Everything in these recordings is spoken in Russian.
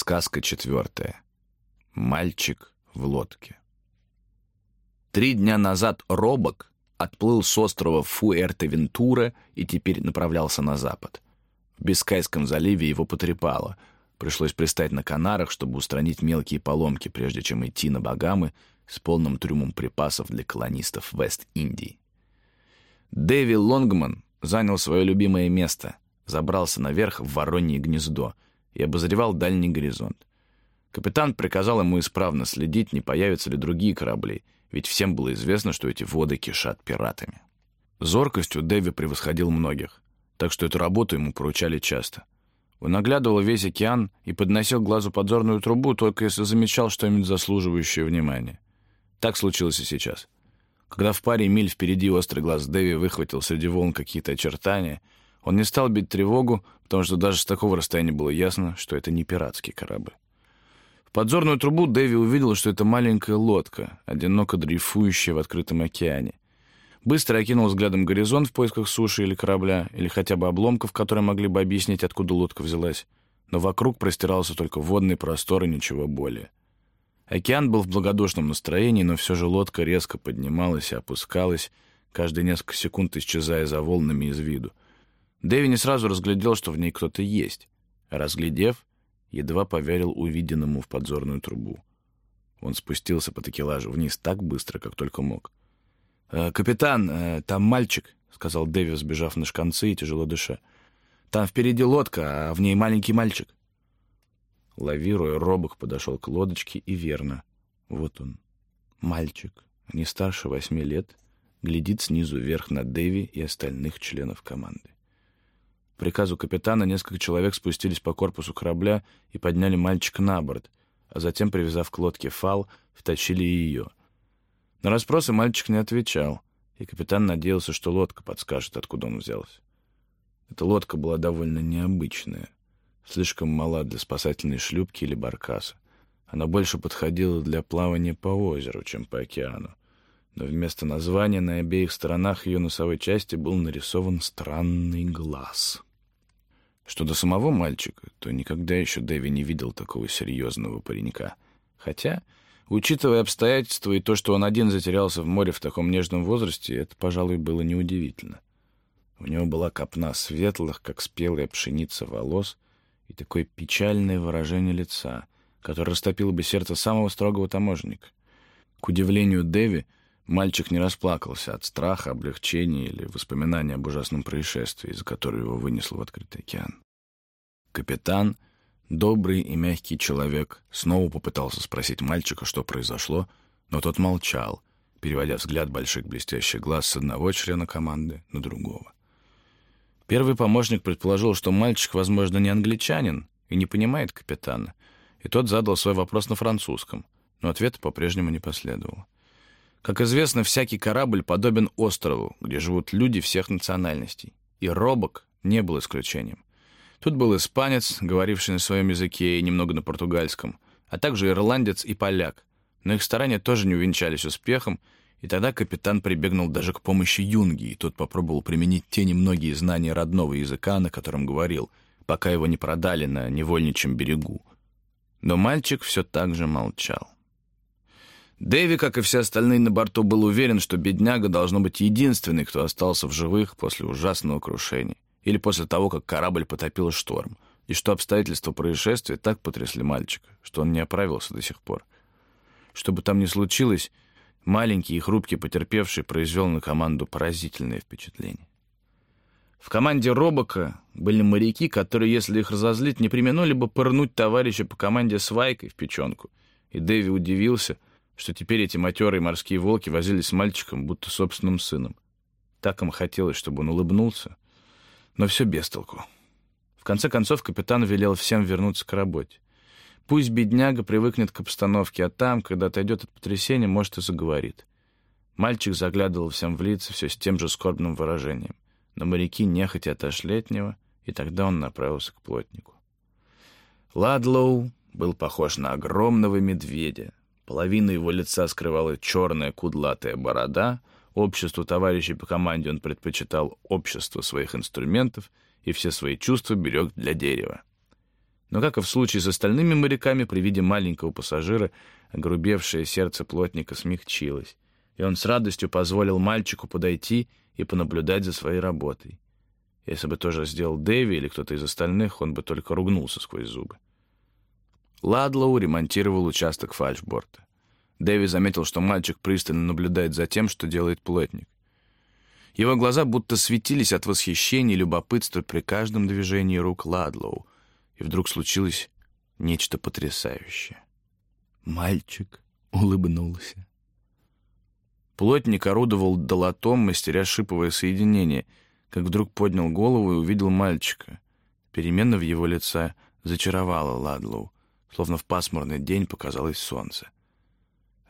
Сказка четвертая. Мальчик в лодке. Три дня назад Робок отплыл с острова Фуэрте-Вентура и теперь направлялся на запад. В Бискайском заливе его потрепало. Пришлось пристать на Канарах, чтобы устранить мелкие поломки, прежде чем идти на Багамы с полным трюмом припасов для колонистов Вест-Индии. Дэви Лонгман занял свое любимое место, забрался наверх в воронье гнездо — и обозревал дальний горизонт. Капитан приказал ему исправно следить, не появятся ли другие корабли, ведь всем было известно, что эти воды кишат пиратами. Зоркостью Дэви превосходил многих, так что эту работу ему поручали часто. Он оглядывал весь океан и подносил глазу подзорную трубу, только если замечал что-нибудь заслуживающее внимания. Так случилось и сейчас. Когда в паре миль впереди острый глаз Дэви выхватил среди волн какие-то очертания — он не стал бить тревогу, потому что даже с такого расстояния было ясно, что это не пиратский корабль. В подзорную трубу Дэви увидел, что это маленькая лодка, одиноко дрейфующая в открытом океане. Быстро окинул взглядом горизонт в поисках суши или корабля, или хотя бы обломков, которые могли бы объяснить, откуда лодка взялась. Но вокруг простирался только водный простор и ничего более. Океан был в благодушном настроении, но все же лодка резко поднималась и опускалась, каждые несколько секунд исчезая за волнами из виду. Дэви не сразу разглядел, что в ней кто-то есть. разглядев, едва поверил увиденному в подзорную трубу. Он спустился по такелажу вниз так быстро, как только мог. «Э, «Капитан, э, там мальчик», — сказал Дэви, сбежав на шканцы и тяжело дыша. «Там впереди лодка, а в ней маленький мальчик». Лавируя, Робок подошел к лодочке и верно. Вот он, мальчик, не старше восьми лет, глядит снизу вверх на Дэви и остальных членов команды приказу капитана несколько человек спустились по корпусу корабля и подняли мальчика на борт, а затем, привязав к лодке фал, втащили ее. На расспросы мальчик не отвечал, и капитан надеялся, что лодка подскажет, откуда он взялся. Эта лодка была довольно необычная, слишком мала для спасательной шлюпки или баркаса. Она больше подходила для плавания по озеру, чем по океану. Но вместо названия на обеих сторонах ее носовой части был нарисован странный глаз — что до самого мальчика, то никогда еще Дэви не видел такого серьезного паренька. Хотя, учитывая обстоятельства и то, что он один затерялся в море в таком нежном возрасте, это, пожалуй, было неудивительно. У него была копна светлых, как спелая пшеница волос, и такое печальное выражение лица, которое растопило бы сердце самого строгого таможенника. К удивлению Дэви, мальчик не расплакался от страха, облегчения или воспоминания об ужасном происшествии, из-за которого его вынесло в открытый океан. Капитан, добрый и мягкий человек, снова попытался спросить мальчика, что произошло, но тот молчал, переводя взгляд больших блестящих глаз с одного члена команды на другого. Первый помощник предположил, что мальчик, возможно, не англичанин и не понимает капитана, и тот задал свой вопрос на французском, но ответа по-прежнему не последовало. Как известно, всякий корабль подобен острову, где живут люди всех национальностей, и Робок не был исключением. Тут был испанец, говоривший на своем языке и немного на португальском, а также ирландец и поляк. Но их старания тоже не увенчались успехом, и тогда капитан прибегнул даже к помощи Юнги, и тот попробовал применить те немногие знания родного языка, на котором говорил, пока его не продали на невольничьем берегу. Но мальчик все так же молчал. Дэви, как и все остальные на борту, был уверен, что бедняга должно быть единственный, кто остался в живых после ужасного крушения или после того, как корабль потопил шторм, и что обстоятельства происшествия так потрясли мальчика, что он не оправился до сих пор. Что бы там ни случилось, маленький и хрупкий потерпевший произвел на команду поразительное впечатление. В команде Робока были моряки, которые, если их разозлить, не применули бы пырнуть товарища по команде свайкой в печенку. И Дэви удивился, что теперь эти матерые морские волки возились с мальчиком, будто собственным сыном. Так им хотелось, чтобы он улыбнулся, но все без толку. В конце концов капитан велел всем вернуться к работе. Пусть бедняга привыкнет к обстановке, а там, когда отойдет от потрясения, может и заговорит. Мальчик заглядывал всем в лица все с тем же скорбным выражением. Но моряки нехотя отошли от него, и тогда он направился к плотнику. Ладлоу был похож на огромного медведя. Половина его лица скрывала черная кудлатая борода — Обществу товарищей по команде он предпочитал общество своих инструментов и все свои чувства берег для дерева. Но, как и в случае с остальными моряками, при виде маленького пассажира, огрубевшее сердце плотника смягчилось, и он с радостью позволил мальчику подойти и понаблюдать за своей работой. Если бы тоже сделал Дэви или кто-то из остальных, он бы только ругнулся сквозь зубы. Ладлоу ремонтировал участок фальшборта. Дэви заметил, что мальчик пристально наблюдает за тем, что делает плотник. Его глаза будто светились от восхищения и любопытства при каждом движении рук Ладлоу, и вдруг случилось нечто потрясающее. Мальчик улыбнулся. Плотник орудовал долотом, мастеря шиповое соединение, как вдруг поднял голову и увидел мальчика. Перемена в его лице зачаровала Ладлоу, словно в пасмурный день показалось солнце.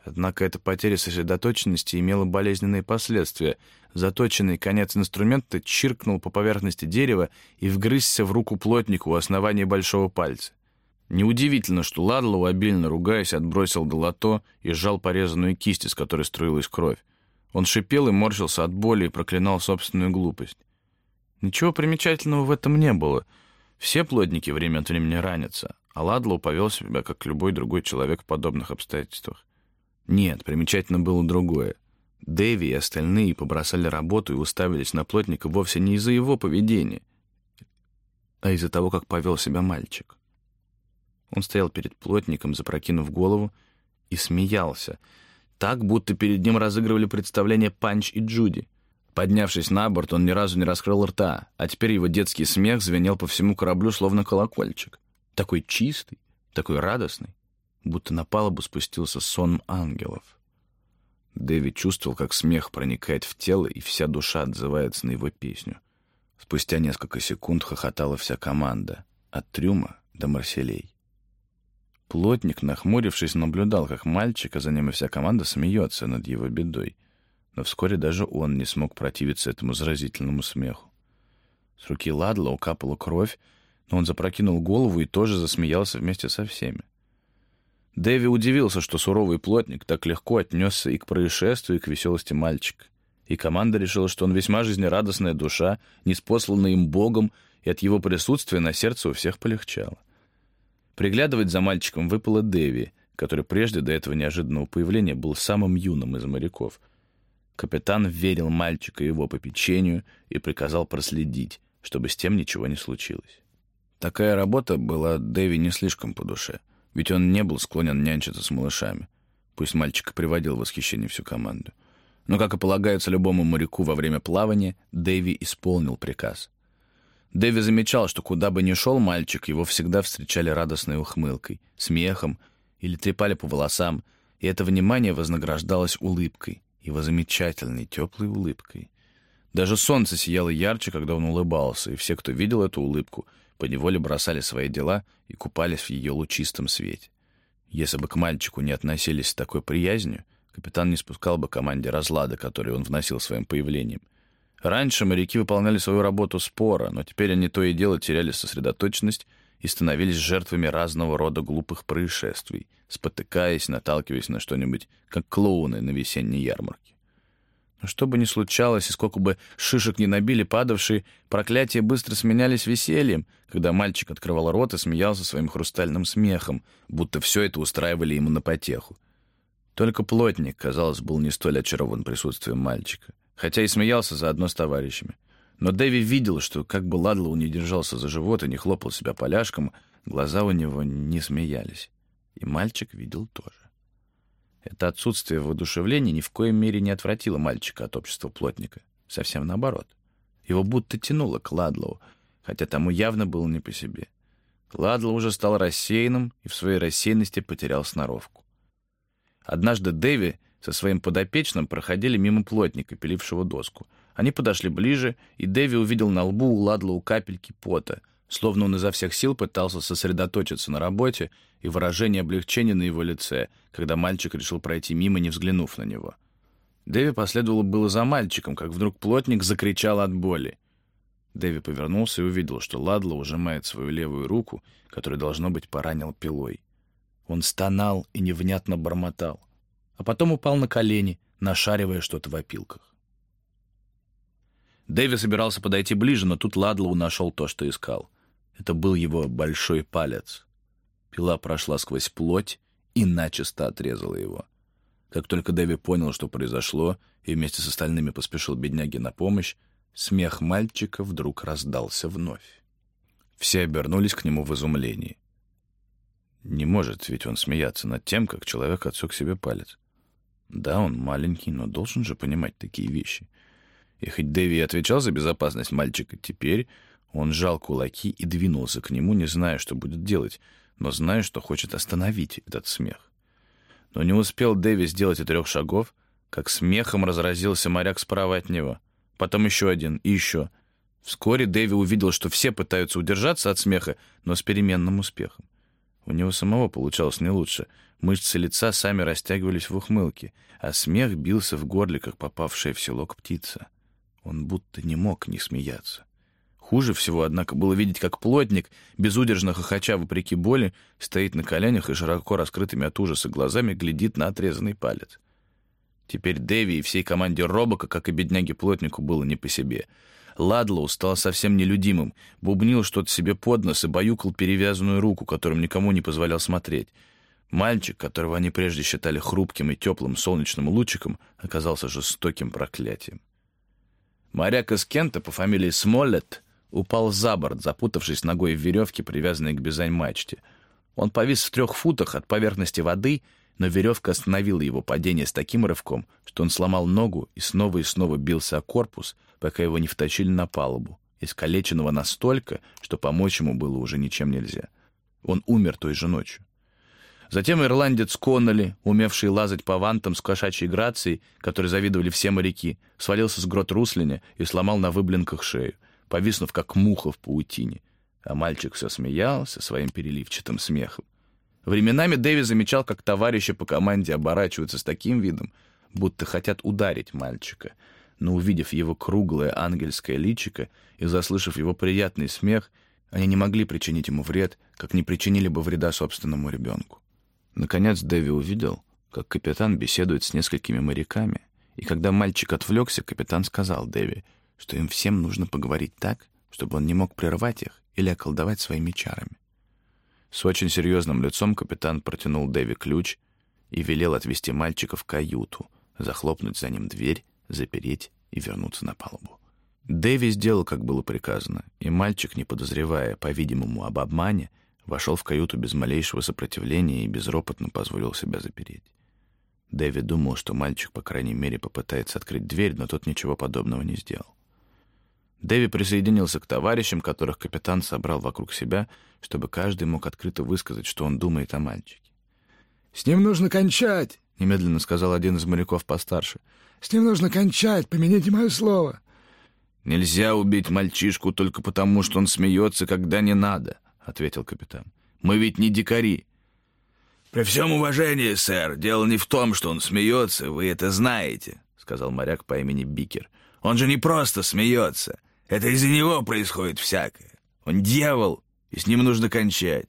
Однако эта потеря сосредоточенности имела болезненные последствия. Заточенный конец инструмента чиркнул по поверхности дерева и вгрызся в руку плотнику у основания большого пальца. Неудивительно, что Ладлоу, обильно ругаясь, отбросил долото и сжал порезанную кисть, из которой струилась кровь. Он шипел и морщился от боли и проклинал собственную глупость. Ничего примечательного в этом не было. Все плотники время от времени ранятся, а Ладлоу повел себя, как любой другой человек в подобных обстоятельствах. Нет, примечательно было другое. Дэви и остальные побросали работу и уставились на плотника вовсе не из-за его поведения, а из-за того, как повел себя мальчик. Он стоял перед плотником, запрокинув голову, и смеялся, так, будто перед ним разыгрывали представление Панч и Джуди. Поднявшись на борт, он ни разу не раскрыл рта, а теперь его детский смех звенел по всему кораблю, словно колокольчик. Такой чистый, такой радостный, будто на палубу спустился сон ангелов. Дэви чувствовал, как смех проникает в тело, и вся душа отзывается на его песню. Спустя несколько секунд хохотала вся команда, от трюма до марселей. Плотник, нахмурившись, наблюдал, как мальчик, а за ним и вся команда смеется над его бедой. Но вскоре даже он не смог противиться этому заразительному смеху. С руки Ладла укапала кровь, но он запрокинул голову и тоже засмеялся вместе со всеми. Дэви удивился, что суровый плотник так легко отнесся и к происшествию, и к веселости мальчика. И команда решила, что он весьма жизнерадостная душа, неспосланная им Богом, и от его присутствия на сердце у всех полегчало. Приглядывать за мальчиком выпало Дэви, который прежде до этого неожиданного появления был самым юным из моряков. Капитан верил мальчика его попечению и приказал проследить, чтобы с тем ничего не случилось. Такая работа была Дэви не слишком по душе, ведь он не был склонен нянчиться с малышами. Пусть мальчик приводил в восхищение всю команду. Но, как и полагается любому моряку во время плавания, Дэви исполнил приказ. Дэви замечал, что куда бы ни шел мальчик, его всегда встречали радостной ухмылкой, смехом или трепали по волосам, и это внимание вознаграждалось улыбкой, его замечательной теплой улыбкой. Даже солнце сияло ярче, когда он улыбался, и все, кто видел эту улыбку, поневоле бросали свои дела и купались в ее лучистом свете. Если бы к мальчику не относились с такой приязнью, капитан не спускал бы команде разлада, который он вносил своим появлением — Раньше моряки выполняли свою работу споро, но теперь они то и дело теряли сосредоточенность и становились жертвами разного рода глупых происшествий, спотыкаясь, наталкиваясь на что-нибудь, как клоуны на весенней ярмарке. Но что бы ни случалось, и сколько бы шишек не набили падавшие, проклятия быстро сменялись весельем, когда мальчик открывал рот и смеялся своим хрустальным смехом, будто все это устраивали ему на потеху. Только плотник, казалось, был не столь очарован присутствием мальчика хотя и смеялся заодно с товарищами. Но Дэви видел, что как бы Ладлоу не держался за живот и не хлопал себя поляшком, глаза у него не смеялись. И мальчик видел тоже. Это отсутствие воодушевления ни в коем мере не отвратило мальчика от общества плотника. Совсем наоборот. Его будто тянуло к Ладлоу, хотя тому явно было не по себе. Ладлоу уже стал рассеянным и в своей рассеянности потерял сноровку. Однажды Дэви со своим подопечным проходили мимо плотника, пилившего доску. Они подошли ближе, и Дэви увидел на лбу у Ладлоу капельки пота, словно он изо всех сил пытался сосредоточиться на работе и выражение облегчения на его лице, когда мальчик решил пройти мимо, не взглянув на него. Дэви последовало было за мальчиком, как вдруг плотник закричал от боли. Дэви повернулся и увидел, что Ладло ужимает свою левую руку, которую, должно быть, поранил пилой. Он стонал и невнятно бормотал а потом упал на колени, нашаривая что-то в опилках. Дэви собирался подойти ближе, но тут Ладлоу нашел то, что искал. Это был его большой палец. Пила прошла сквозь плоть и начисто отрезала его. Как только Дэви понял, что произошло, и вместе с остальными поспешил бедняге на помощь, смех мальчика вдруг раздался вновь. Все обернулись к нему в изумлении. Не может ведь он смеяться над тем, как человек отсек себе палец. Да, он маленький, но должен же понимать такие вещи. И хоть Дэви отвечал за безопасность мальчика, теперь он сжал кулаки и двинулся к нему, не зная, что будет делать, но зная, что хочет остановить этот смех. Но не успел Дэви сделать и трех шагов, как смехом разразился моряк справа от него. Потом еще один и еще. Вскоре Дэви увидел, что все пытаются удержаться от смеха, но с переменным успехом. У него самого получалось не лучше. Мышцы лица сами растягивались в ухмылке, а смех бился в горле, как попавшая в селок птица. Он будто не мог не смеяться. Хуже всего, однако, было видеть, как плотник, безудержно хохоча вопреки боли, стоит на коленях и широко раскрытыми от ужаса глазами глядит на отрезанный палец. Теперь Дэви и всей команде Робока, как и бедняге-плотнику, было не по себе — Ладлоу стал совсем нелюдимым, бубнил что-то себе под нос и баюкал перевязанную руку, которым никому не позволял смотреть. Мальчик, которого они прежде считали хрупким и теплым солнечным лучиком, оказался жестоким проклятием. Моряк из Кента по фамилии Смоллет упал за борт, запутавшись ногой в веревке, привязанной к бизань-мачте. Он повис в трех футах от поверхности воды, но веревка остановила его падение с таким рывком, что он сломал ногу и снова и снова бился о корпус — пока его не втащили на палубу, искалеченного настолько, что помочь ему было уже ничем нельзя. Он умер той же ночью. Затем ирландец Конноли, умевший лазать по вантам с кошачьей грацией, которой завидовали все моряки, свалился с грот Руслине и сломал на выблинках шею, повиснув как муха в паутине. А мальчик все смеялся своим переливчатым смехом. Временами Дэви замечал, как товарищи по команде оборачиваются с таким видом, будто хотят ударить мальчика — но увидев его круглое ангельское личико и заслышав его приятный смех, они не могли причинить ему вред, как не причинили бы вреда собственному ребенку. Наконец Дэви увидел, как капитан беседует с несколькими моряками, и когда мальчик отвлекся, капитан сказал Дэви, что им всем нужно поговорить так, чтобы он не мог прервать их или околдовать своими чарами. С очень серьезным лицом капитан протянул Дэви ключ и велел отвести мальчика в каюту, захлопнуть за ним дверь запереть и вернуться на палубу. Дэви сделал, как было приказано, и мальчик, не подозревая, по-видимому, об обмане, вошел в каюту без малейшего сопротивления и безропотно позволил себя запереть. Дэви думал, что мальчик, по крайней мере, попытается открыть дверь, но тот ничего подобного не сделал. Дэви присоединился к товарищам, которых капитан собрал вокруг себя, чтобы каждый мог открыто высказать, что он думает о мальчике. «С ним нужно кончать!» — немедленно сказал один из моряков постарше. С ним нужно кончать, помяните мое слово». «Нельзя убить мальчишку только потому, что он смеется, когда не надо», — ответил капитан. «Мы ведь не дикари». «При всем уважении, сэр, дело не в том, что он смеется, вы это знаете», — сказал моряк по имени Бикер. «Он же не просто смеется. Это из-за него происходит всякое. Он дьявол, и с ним нужно кончать».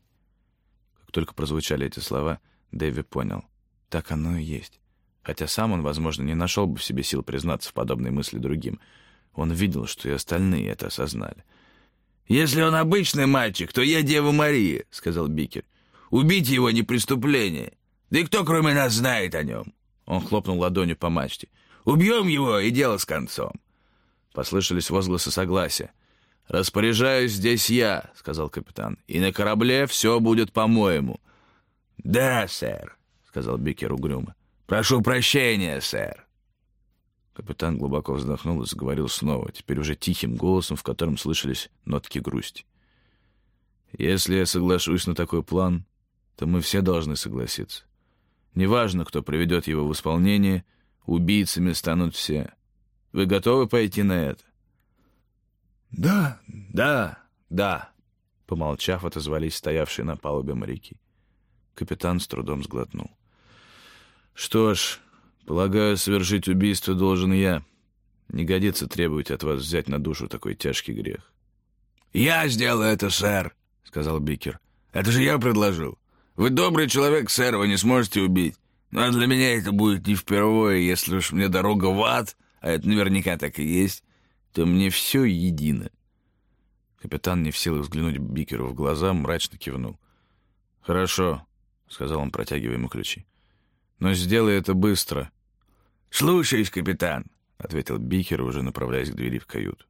Как только прозвучали эти слова, Дэви понял. Так оно и есть. Хотя сам он, возможно, не нашел бы в себе сил признаться в подобной мысли другим. Он видел, что и остальные это осознали. «Если он обычный мальчик, то я Дева Мария», — сказал Бикер. «Убить его не преступление. Да и кто, кроме нас, знает о нем?» Он хлопнул ладонью по мачте. «Убьем его, и дело с концом». Послышались возгласы согласия. «Распоряжаюсь здесь я», — сказал капитан. «И на корабле все будет по-моему». «Да, сэр», — сказал Бикер угрюмо. «Прошу прощения, сэр». Капитан глубоко вздохнул и заговорил снова, теперь уже тихим голосом, в котором слышались нотки грусти. «Если я соглашусь на такой план, то мы все должны согласиться. Неважно, кто приведет его в исполнение, убийцами станут все. Вы готовы пойти на это?» «Да, да, да», — помолчав, отозвались стоявшие на палубе моряки. Капитан с трудом сглотнул. Что ж, полагаю, совершить убийство должен я. Не годится требовать от вас взять на душу такой тяжкий грех. «Я сделаю это, сэр», — сказал Бикер. «Это же я предложил. Вы добрый человек, сэр, вы не сможете убить. Но для меня это будет не впервые, если уж мне дорога в ад, а это наверняка так и есть, то мне все едино». Капитан, не в силах взглянуть Бикеру в глаза, мрачно кивнул. «Хорошо», — сказал он, протягивая ему ключи. «Но сделай это быстро». «Слушаюсь, капитан», — ответил Бикер, уже направляясь к двери в каюту.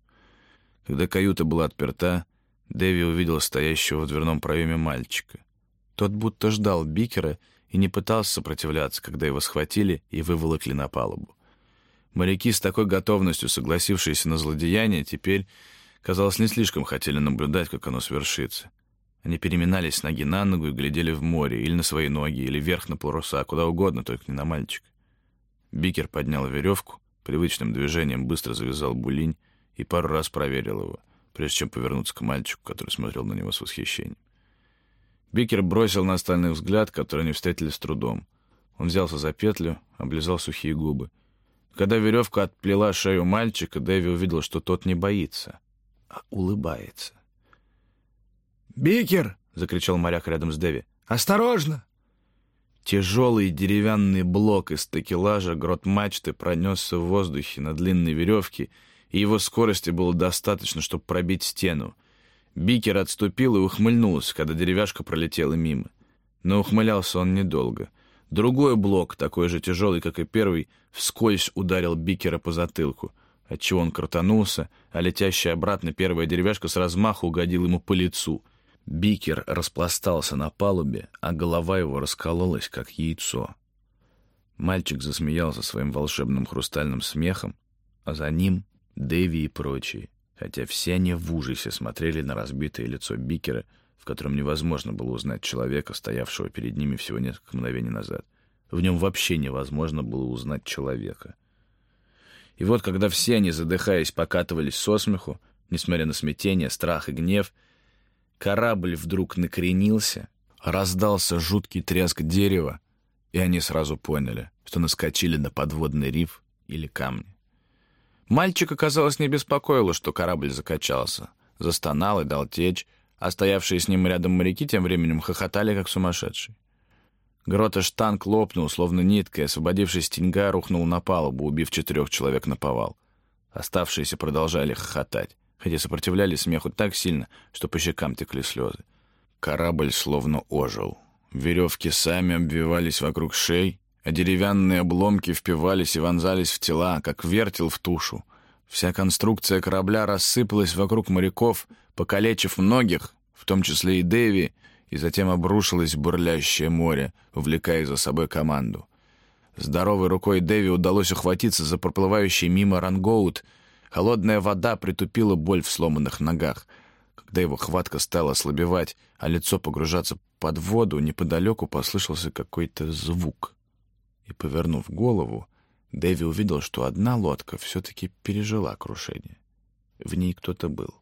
Когда каюта была отперта, Дэви увидел стоящего в дверном проеме мальчика. Тот будто ждал Бикера и не пытался сопротивляться, когда его схватили и выволокли на палубу. Моряки, с такой готовностью согласившиеся на злодеяние, теперь, казалось, не слишком хотели наблюдать, как оно свершится. Они переминались с ноги на ногу и глядели в море, или на свои ноги, или вверх на паруса, куда угодно, только не на мальчика. Бикер поднял веревку, привычным движением быстро завязал булинь и пару раз проверил его, прежде чем повернуться к мальчику, который смотрел на него с восхищением. Бикер бросил на остальных взгляд, который они встретили с трудом. Он взялся за петлю, облизал сухие губы. Когда веревка отплела шею мальчика, Дэви увидел, что тот не боится, а улыбается. «Бикер!» — закричал моряк рядом с Дэви. «Осторожно!» Тяжелый деревянный блок из такелажа грот мачты пронесся в воздухе на длинной веревке, и его скорости было достаточно, чтобы пробить стену. Бикер отступил и ухмыльнулся, когда деревяшка пролетела мимо. Но ухмылялся он недолго. Другой блок, такой же тяжелый, как и первый, вскользь ударил Бикера по затылку, отчего он крутанулся, а летящая обратно первая деревяшка с размаху угодила ему по лицу. Бикер распластался на палубе, а голова его раскололась, как яйцо. Мальчик засмеялся своим волшебным хрустальным смехом, а за ним Дэви и прочие — хотя все они в ужасе смотрели на разбитое лицо Бикера, в котором невозможно было узнать человека, стоявшего перед ними всего несколько мгновений назад. В нем вообще невозможно было узнать человека. И вот, когда все они, задыхаясь, покатывались со смеху, несмотря на смятение, страх и гнев, корабль вдруг накренился, раздался жуткий треск дерева, и они сразу поняли, что наскочили на подводный риф или камни. Мальчика, казалось, не беспокоило, что корабль закачался. Застонал и дал течь, а стоявшие с ним рядом моряки тем временем хохотали, как сумасшедшие. Грота штанг лопнул, словно нитка, и, освободившись теньга, рухнул на палубу, убив четырех человек на повал. Оставшиеся продолжали хохотать, хотя сопротивлялись смеху так сильно, что по щекам текли слезы. Корабль словно ожил. Веревки сами обвивались вокруг шеи а деревянные обломки впивались и вонзались в тела, как вертел в тушу. Вся конструкция корабля рассыпалась вокруг моряков, покалечив многих, в том числе и Дэви, и затем обрушилась в бурлящее море, увлекая за собой команду. Здоровой рукой Дэви удалось ухватиться за проплывающий мимо рангоут. Холодная вода притупила боль в сломанных ногах. Когда его хватка стала ослабевать, а лицо погружаться под воду, неподалеку послышался какой-то звук и, повернув голову, Дэви увидел, что одна лодка все-таки пережила крушение. В ней кто-то был.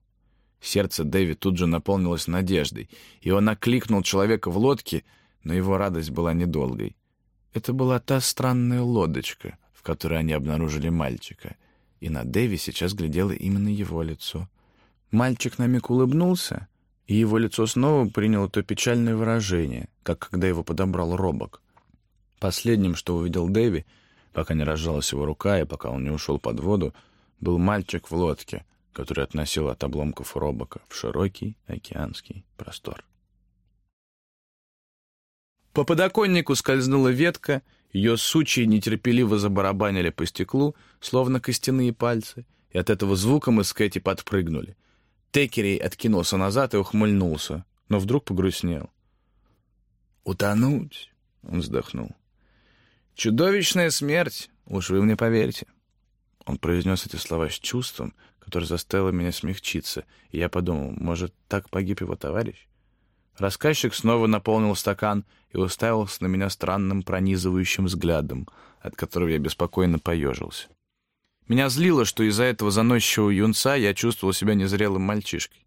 Сердце Дэви тут же наполнилось надеждой, и он окликнул человека в лодке, но его радость была недолгой. Это была та странная лодочка, в которой они обнаружили мальчика, и на Дэви сейчас глядело именно его лицо. Мальчик на миг улыбнулся, и его лицо снова приняло то печальное выражение, как когда его подобрал робок. Последним, что увидел Дэви, пока не разжалась его рука и пока он не ушел под воду, был мальчик в лодке, который относил от обломков робока в широкий океанский простор. По подоконнику скользнула ветка, ее сучьи нетерпеливо забарабанили по стеклу, словно костяные пальцы, и от этого звука мы с Кэти подпрыгнули. Текерей откинулся назад и ухмыльнулся, но вдруг погрустнел. «Утонуть?» — он вздохнул. Чудовищная смерть, уж вы мне поверьте. Он произнес эти слова с чувством, которое заставило меня смягчиться, и я подумал, может, так погиб его товарищ? Рассказчик снова наполнил стакан и уставился на меня странным пронизывающим взглядом, от которого я беспокойно поежился. Меня злило, что из-за этого заносчивого юнца я чувствовал себя незрелым мальчишкой.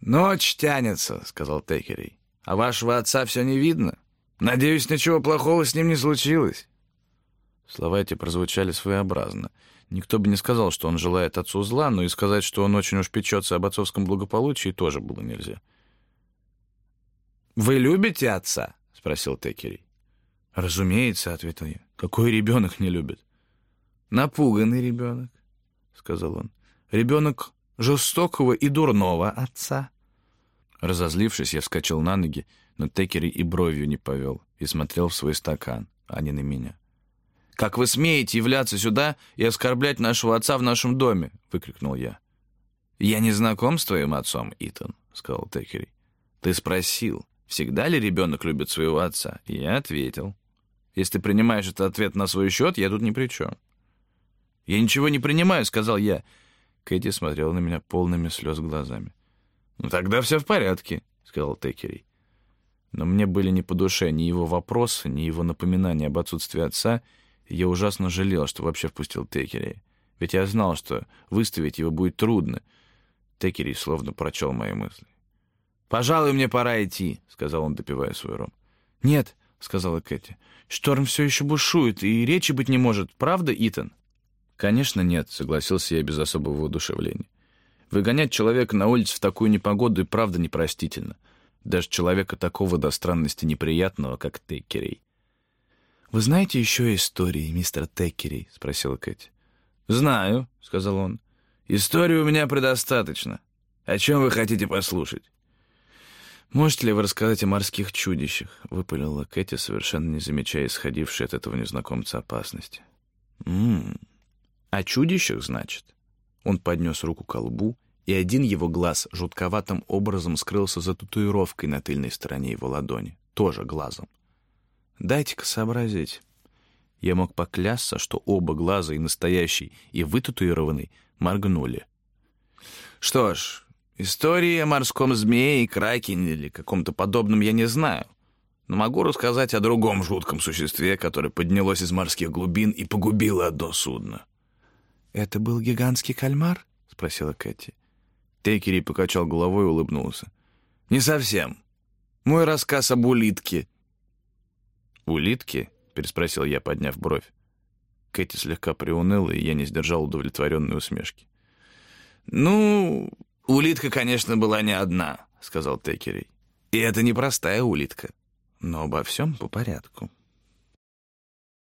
«Ночь тянется», — сказал Текерей. «А вашего отца все не видно?» Надеюсь, ничего плохого с ним не случилось. Слова эти прозвучали своеобразно. Никто бы не сказал, что он желает отцу зла, но и сказать, что он очень уж печется об отцовском благополучии, тоже было нельзя. «Вы любите отца?» — спросил Текерий. «Разумеется», — ответил я. «Какой ребенок не любит?» «Напуганный ребенок», — сказал он. «Ребенок жестокого и дурного отца. Разозлившись, я вскочил на ноги, но Текери и бровью не повел и смотрел в свой стакан, а не на меня. «Как вы смеете являться сюда и оскорблять нашего отца в нашем доме?» — выкрикнул я. «Я не знаком с твоим отцом, Итан», — сказал Текери. «Ты спросил, всегда ли ребенок любит своего отца?» Я ответил. «Если ты принимаешь этот ответ на свой счет, я тут ни при чем». «Я ничего не принимаю», — сказал я. Кэти смотрела на меня полными слез глазами. «Ну тогда все в порядке», — сказал Текери. Но мне были не по душе ни его вопросы, ни его напоминания об отсутствии отца, и я ужасно жалел, что вообще впустил Текери. Ведь я знал, что выставить его будет трудно. Текери словно прочел мои мысли. «Пожалуй, мне пора идти», — сказал он, допивая свой ром. «Нет», — сказала Кэти, — «шторм все еще бушует, и речи быть не может. Правда, Итан?» «Конечно нет», — согласился я без особого воодушевления. «Выгонять человека на улицу в такую непогоду и правда непростительно. Даже человека такого до странности неприятного, как Теккерей». «Вы знаете еще истории, мистер Теккерей?» — спросила Кэти. «Знаю», — сказал он. «Истории у меня предостаточно. О чем вы хотите послушать?» «Можете ли вы рассказать о морских чудищах?» — выпалила Кэти, совершенно не замечая исходившей от этого незнакомца опасности. «М-м, о чудищах, значит?» Он поднес руку к лбу, и один его глаз жутковатым образом скрылся за татуировкой на тыльной стороне его ладони, тоже глазом. «Дайте-ка сообразить». Я мог поклясться, что оба глаза, и настоящий, и вытатуированный, моргнули. «Что ж, истории о морском змее и кракене или каком-то подобном я не знаю, но могу рассказать о другом жутком существе, которое поднялось из морских глубин и погубило одно судно». «Это был гигантский кальмар?» — спросила Кэти. Текери покачал головой и улыбнулся. «Не совсем. Мой рассказ об улитке». «Улитке?» — переспросил я, подняв бровь. Кэти слегка приуныла, и я не сдержал удовлетворенной усмешки. «Ну, улитка, конечно, была не одна», — сказал Текерей. «И это непростая улитка. Но обо всем по порядку».